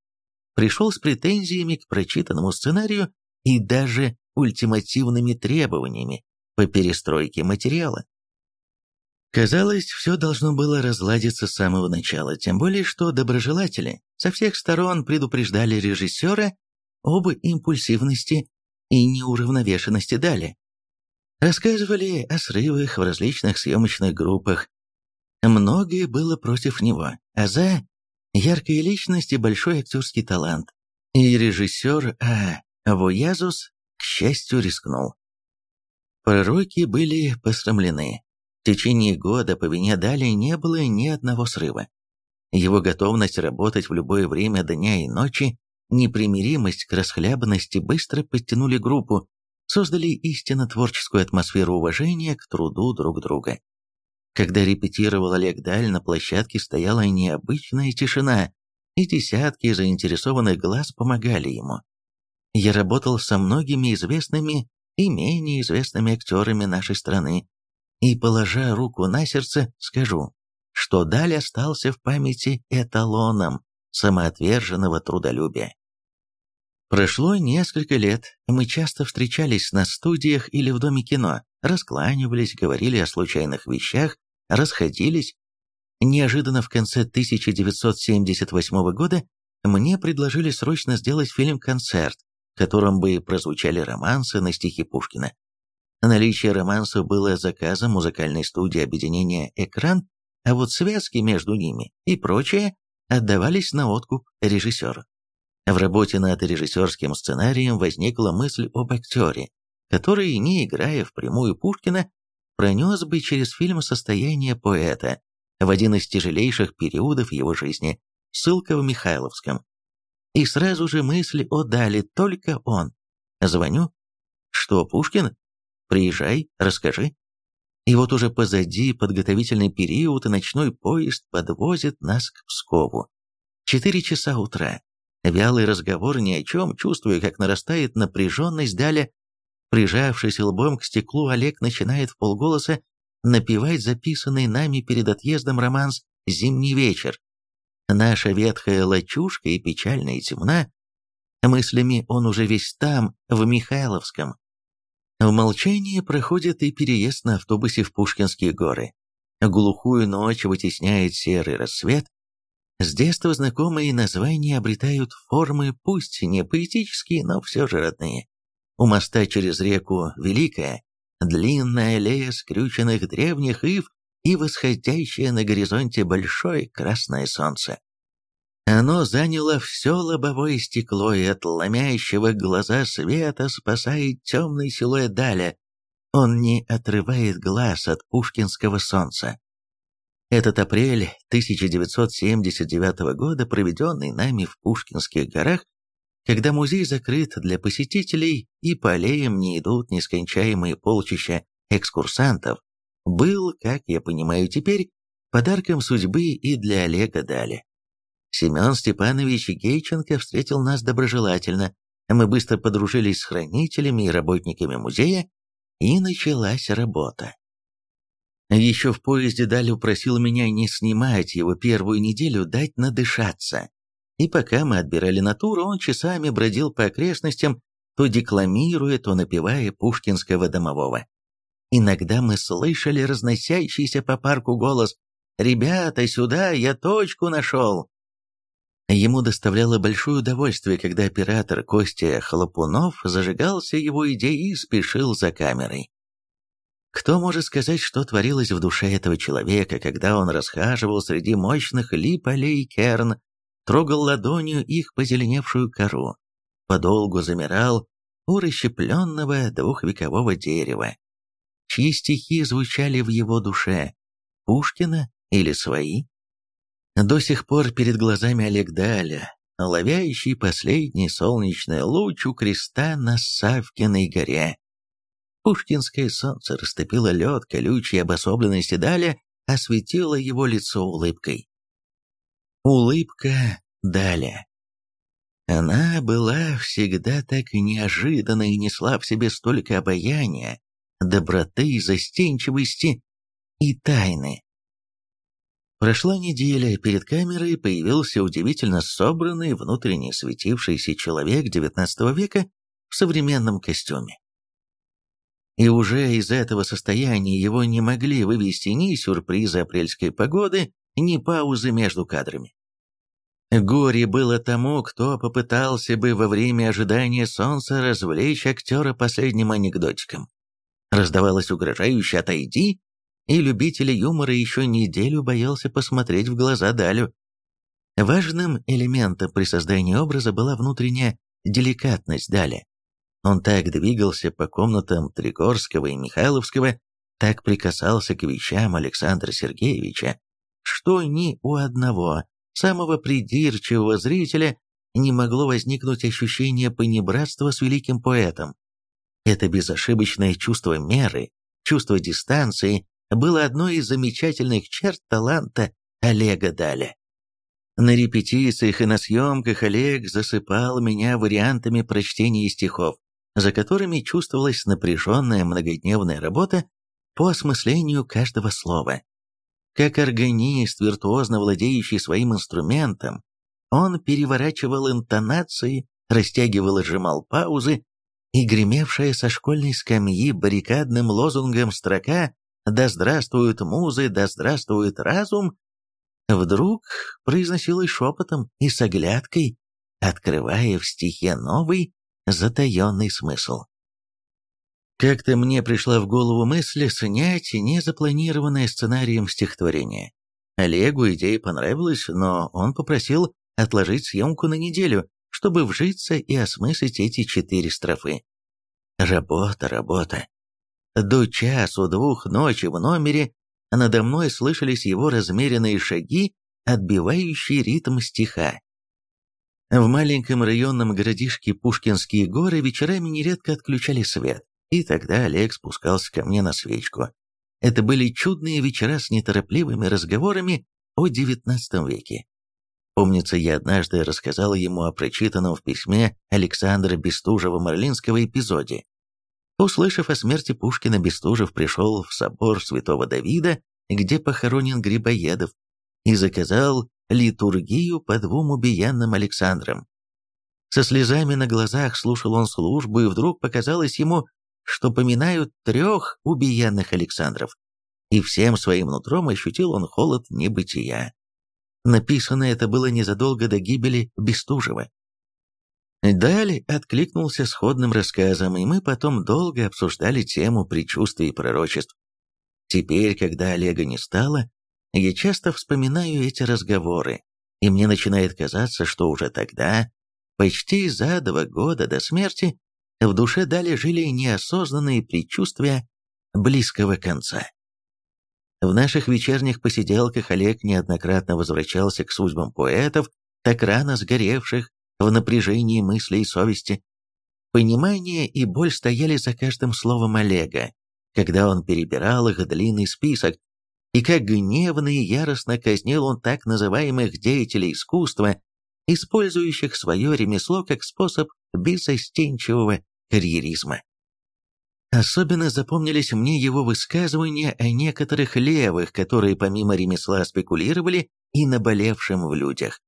Пришел с претензиями к прочитанному сценарию и даже ультимативными требованиями по перестройке материала. Казалось, все должно было разладиться с самого начала, тем более что доброжелатели со всех сторон предупреждали режиссера об импульсивности и неуравновешенности Дали. Рассказывали о срывах в различных съемочных группах. Многое было против него, а за яркая личность и большой актерский талант. И режиссер А. Воязус, к счастью, рискнул. Пророки были посрамлены. Течение года по вине Дали не было ни одного срыва. Его готовность работать в любое время дня и ночи, непримиримость к расхлябанности быстро подтянули группу, создали истинно творческую атмосферу уважения к труду друг друга. Когда репетировал Олег Даль, на площадке стояла необычная тишина, и десятки заинтересованных глаз помогали ему. Я работал со многими известными и менее известными актерами нашей страны, и, положа руку на сердце, скажу, что Даль остался в памяти эталоном самоотверженного трудолюбия. Прошло несколько лет, мы часто встречались на студиях или в Доме кино, раскланивались, говорили о случайных вещах, расходились. Неожиданно в конце 1978 года мне предложили срочно сделать фильм-концерт в котором бы прозвучали романсы на стихи Пушкина. Наличие романсов было заказом музыкальной студии объединения «Экран», а вот связки между ними и прочее отдавались на откуп режиссеру. В работе над режиссерским сценарием возникла мысль об актере, который, не играя впрямую Пушкина, пронес бы через фильм состояние поэта в один из тяжелейших периодов его жизни, ссылка в Михайловском, и сразу же мысли о Дале, только он. Звоню. Что, Пушкин? Приезжай, расскажи. И вот уже позади подготовительный период, и ночной поезд подвозит нас к Пскову. Четыре часа утра. Вялый разговор ни о чем, чувствуя, как нарастает напряженность Даля. Прижавшись лбом к стеклу, Олег начинает в полголоса напевать записанный нами перед отъездом романс «Зимний вечер». Наша ветхая лачушка и печальная темна. Мыслями он уже весь там, в Михайловском. В молчании проходит и переезд на автобусе в Пушкинские горы. Глухую ночь вытесняет серый рассвет. С детства знакомые названия обретают формы, пусть не поэтические, но все же родные. У моста через реку Великая, длинная аллея скрюченных древних ив и восходящее на горизонте большое красное солнце. Оно заняло все лобовое стекло и от ломящего глаза света спасает темный силуэт Даля. Он не отрывает глаз от пушкинского солнца. Этот апрель 1979 года, проведенный нами в Пушкинских горах, когда музей закрыт для посетителей и по аллеям не идут нескончаемые полчища экскурсантов, был, как я понимаю теперь, подарком судьбы и для Олега Дали. Семен Степанович Гейченко встретил нас доброжелательно, мы быстро подружились с хранителями и работниками музея, и началась работа. Еще в поезде Дали упросил меня не снимать его первую неделю, дать надышаться. И пока мы отбирали натуру, он часами бродил по окрестностям, то декламируя, то напевая пушкинского домового. Иногда мы слышали разносящийся по парку голос «Ребята, сюда, я точку нашел!» Ему доставляло большое удовольствие, когда оператор Костя Хлопунов зажигался его идеей и спешил за камерой. Кто может сказать, что творилось в душе этого человека, когда он расхаживал среди мощных лип аллей керн, трогал ладонью их позеленевшую кору, подолгу замирал у расщепленного двухвекового дерева, чьи стихи звучали в его душе, Пушкина или свои? До сих пор перед глазами Олег Даля, ловящий последний солнечный луч у креста на Савкиной горе. Пушкинское солнце растопило лед колючей обособленности Даля, осветило его лицо улыбкой. Улыбка Даля. Она была всегда так неожиданна и несла в себе столько обаяния, доброты, застенчивости и тайны. Прошла неделя, перед камерой появился удивительно собранный, внутренне светившийся человек XIX века в современном костюме. И уже из этого состояния его не могли вывести ни сюрпризы апрельской погоды, ни паузы между кадрами. Горе было тому, кто попытался бы во время ожидания солнца развлечь актера последним анекдотиком. Раздавалось угрожающе «отойди», и любитель юмора еще неделю боялся посмотреть в глаза Далю. Важным элементом при создании образа была внутренняя деликатность Дали. Он так двигался по комнатам Тригорского и Михайловского, так прикасался к вещам Александра Сергеевича, что ни у одного, самого придирчивого зрителя, не могло возникнуть ощущение понебратства с великим поэтом. Это безошибочное чувство меры, чувство дистанции было одной из замечательных черт таланта Олега Даля. На репетициях и на съемках Олег засыпал меня вариантами прочтения стихов, за которыми чувствовалась напряженная многодневная работа по осмыслению каждого слова. Как органист, виртуозно владеющий своим инструментом, он переворачивал интонации, растягивал и сжимал паузы, и гремевшая со школьной скамьи баррикадным лозунгом строка «Да здравствуют музы, да здравствует разум!» вдруг произносилась шепотом и с оглядкой, открывая в стихе новый, затаенный смысл. Как-то мне пришла в голову мысль снять незапланированное сценарием стихотворение. Олегу идея понравилась, но он попросил отложить съемку на неделю, чтобы вжиться и осмыслить эти четыре строфы. Работа, работа. До часу-двух ночи в номере надо мной слышались его размеренные шаги, отбивающие ритм стиха. В маленьком районном городишке Пушкинские горы вечерами нередко отключали свет, и тогда Олег спускался ко мне на свечку. Это были чудные вечера с неторопливыми разговорами о XIX веке. Помнится, я однажды рассказал ему о прочитанном в письме Александра Бестужева-Марлинского эпизоде, Услышав о смерти Пушкина, Бестужев пришел в собор святого Давида, где похоронен Грибоедов, и заказал литургию по двум убиянным Александрам. Со слезами на глазах слушал он службу, и вдруг показалось ему, что поминают трех убиянных Александров, и всем своим нутром ощутил он холод небытия. Написано это было незадолго до гибели Бестужева. Дали откликнулся сходным рассказом, и мы потом долго обсуждали тему предчувствий и пророчеств. Теперь, когда Олега не стало, я часто вспоминаю эти разговоры, и мне начинает казаться, что уже тогда, почти за два года до смерти, в душе Дали жили неосознанные предчувствия близкого конца. В наших вечерних посиделках Олег неоднократно возвращался к судьбам поэтов, так рано сгоревших, в напряжении мысли и совести. Понимание и боль стояли за каждым словом Олега, когда он перебирал их длинный список, и как гневно и яростно казнил он так называемых деятелей искусства, использующих свое ремесло как способ безостенчивого карьеризма. Особенно запомнились мне его высказывания о некоторых левых, которые помимо ремесла спекулировали и наболевшим в людях.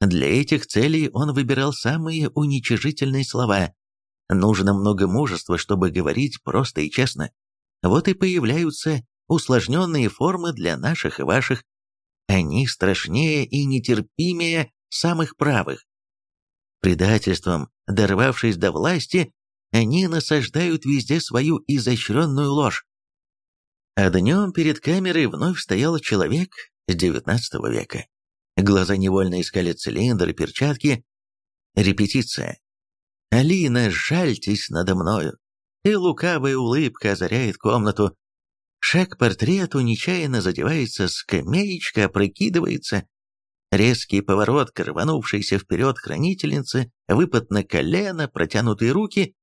Для этих целей он выбирал самые уничижительные слова. Нужно много мужества, чтобы говорить просто и честно. Вот и появляются усложненные формы для наших и ваших. Они страшнее и нетерпимее самых правых. Предательством, дорвавшись до власти, они насаждают везде свою изощренную ложь. А днем перед камерой вновь стоял человек с XIX века. Глаза невольно искали цилиндр перчатки. Репетиция. «Алина, жальтесь надо мною!» И лукавая улыбка озаряет комнату. Шаг к портрету нечаянно задевается скамеечка, опрокидывается. Резкий поворот к вперед хранительницы, выпад на колено, протянутые руки.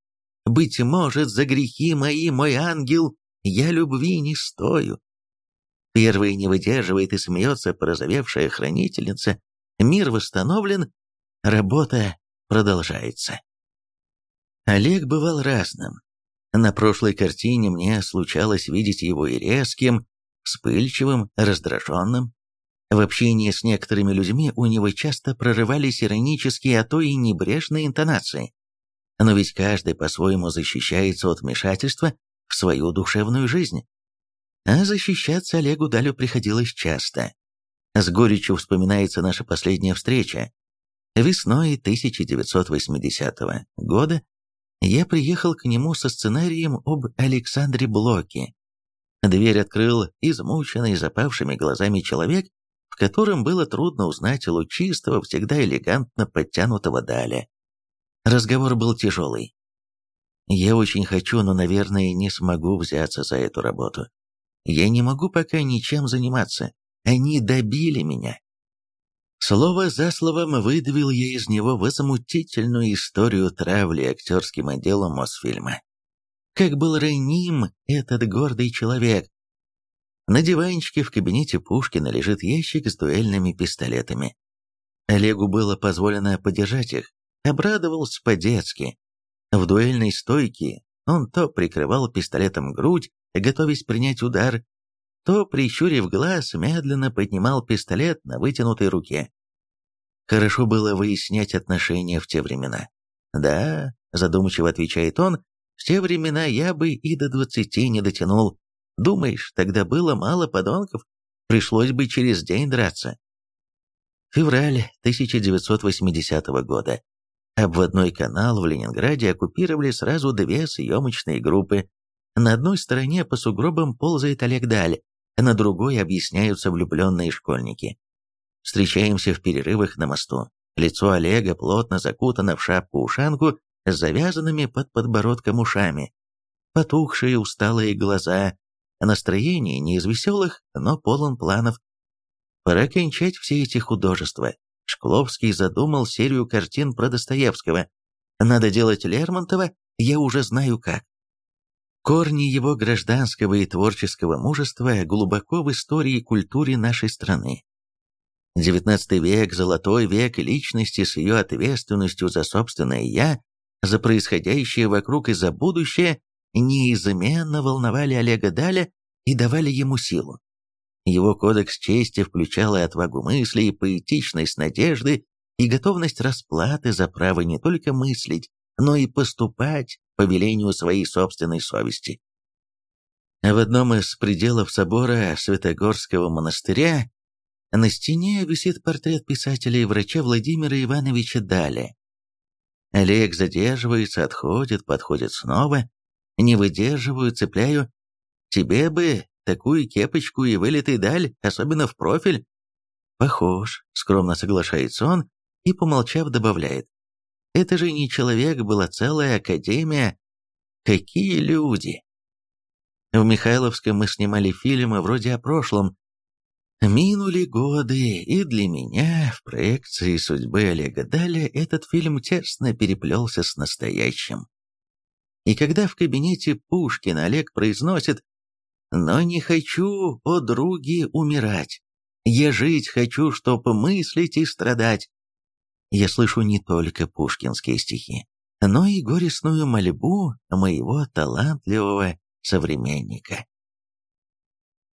«Быть может, за грехи мои, мой ангел, я любви не стою». Первый не выдерживает и смеется порозовевшая хранительница. Мир восстановлен, работа продолжается. Олег бывал разным. На прошлой картине мне случалось видеть его и резким, вспыльчивым, раздраженным. В общении с некоторыми людьми у него часто прорывались иронические, а то и небрежные интонации. Но ведь каждый по-своему защищается от вмешательства в свою душевную жизнь. А защищаться Олегу Далю приходилось часто. С горечью вспоминается наша последняя встреча. Весной 1980 года я приехал к нему со сценарием об Александре Блоке. Дверь открыл измученный запавшими глазами человек, в котором было трудно узнать лучистого, всегда элегантно подтянутого Даля. Разговор был тяжелый. «Я очень хочу, но, наверное, не смогу взяться за эту работу. Я не могу пока ничем заниматься. Они добили меня. Слово за словом выдавил я из него возмутительную историю травли актерским отделом Мосфильма. Как был раним этот гордый человек. На диванчике в кабинете Пушкина лежит ящик с дуэльными пистолетами. Олегу было позволено подержать их, обрадовался по-детски. В дуэльной стойке он то прикрывал пистолетом грудь, готовясь принять удар, то, прищурив глаз, медленно поднимал пистолет на вытянутой руке. Хорошо было выяснять отношения в те времена. «Да», — задумчиво отвечает он, — «в те времена я бы и до двадцати не дотянул. Думаешь, тогда было мало подонков? Пришлось бы через день драться». Февраль 1980 года. Обводной канал в Ленинграде оккупировали сразу две съемочные группы. На одной стороне по сугробам ползает Олег Даль, на другой объясняются влюбленные школьники. Встречаемся в перерывах на мосту. Лицо Олега плотно закутано в шапку-ушанку с завязанными под подбородком ушами. Потухшие усталые глаза. Настроение не из веселых, но полон планов. Пора кончать все эти художества. Шкловский задумал серию картин про Достоевского. Надо делать Лермонтова, я уже знаю как. Корни его гражданского и творческого мужества глубоко в истории и культуре нашей страны. XIX век – золотой век личности с ее ответственностью за собственное «я», за происходящее вокруг и за будущее, неизменно волновали Олега Даля и давали ему силу. Его кодекс чести включал и отвагу мысли, и поэтичность надежды, и готовность расплаты за право не только мыслить, но и поступать по велению своей собственной совести. В одном из пределов собора Святогорского монастыря на стене висит портрет писателя и врача Владимира Ивановича Дали. Олег задерживается, отходит, подходит снова. Не выдерживаю, цепляю. Тебе бы такую кепочку и вылитый даль, особенно в профиль. Похож, скромно соглашается он и, помолчав, добавляет. Это же не человек, была целая академия. Какие люди! В Михайловском мы снимали фильмы вроде о прошлом. Минули годы, и для меня в проекции судьбы Олега Даля этот фильм тесно переплелся с настоящим. И когда в кабинете Пушкина Олег произносит «Но не хочу, о други, умирать, я жить хочу, чтоб мыслить и страдать», я слышу не только пушкинские стихи, но и горестную мольбу моего талантливого современника.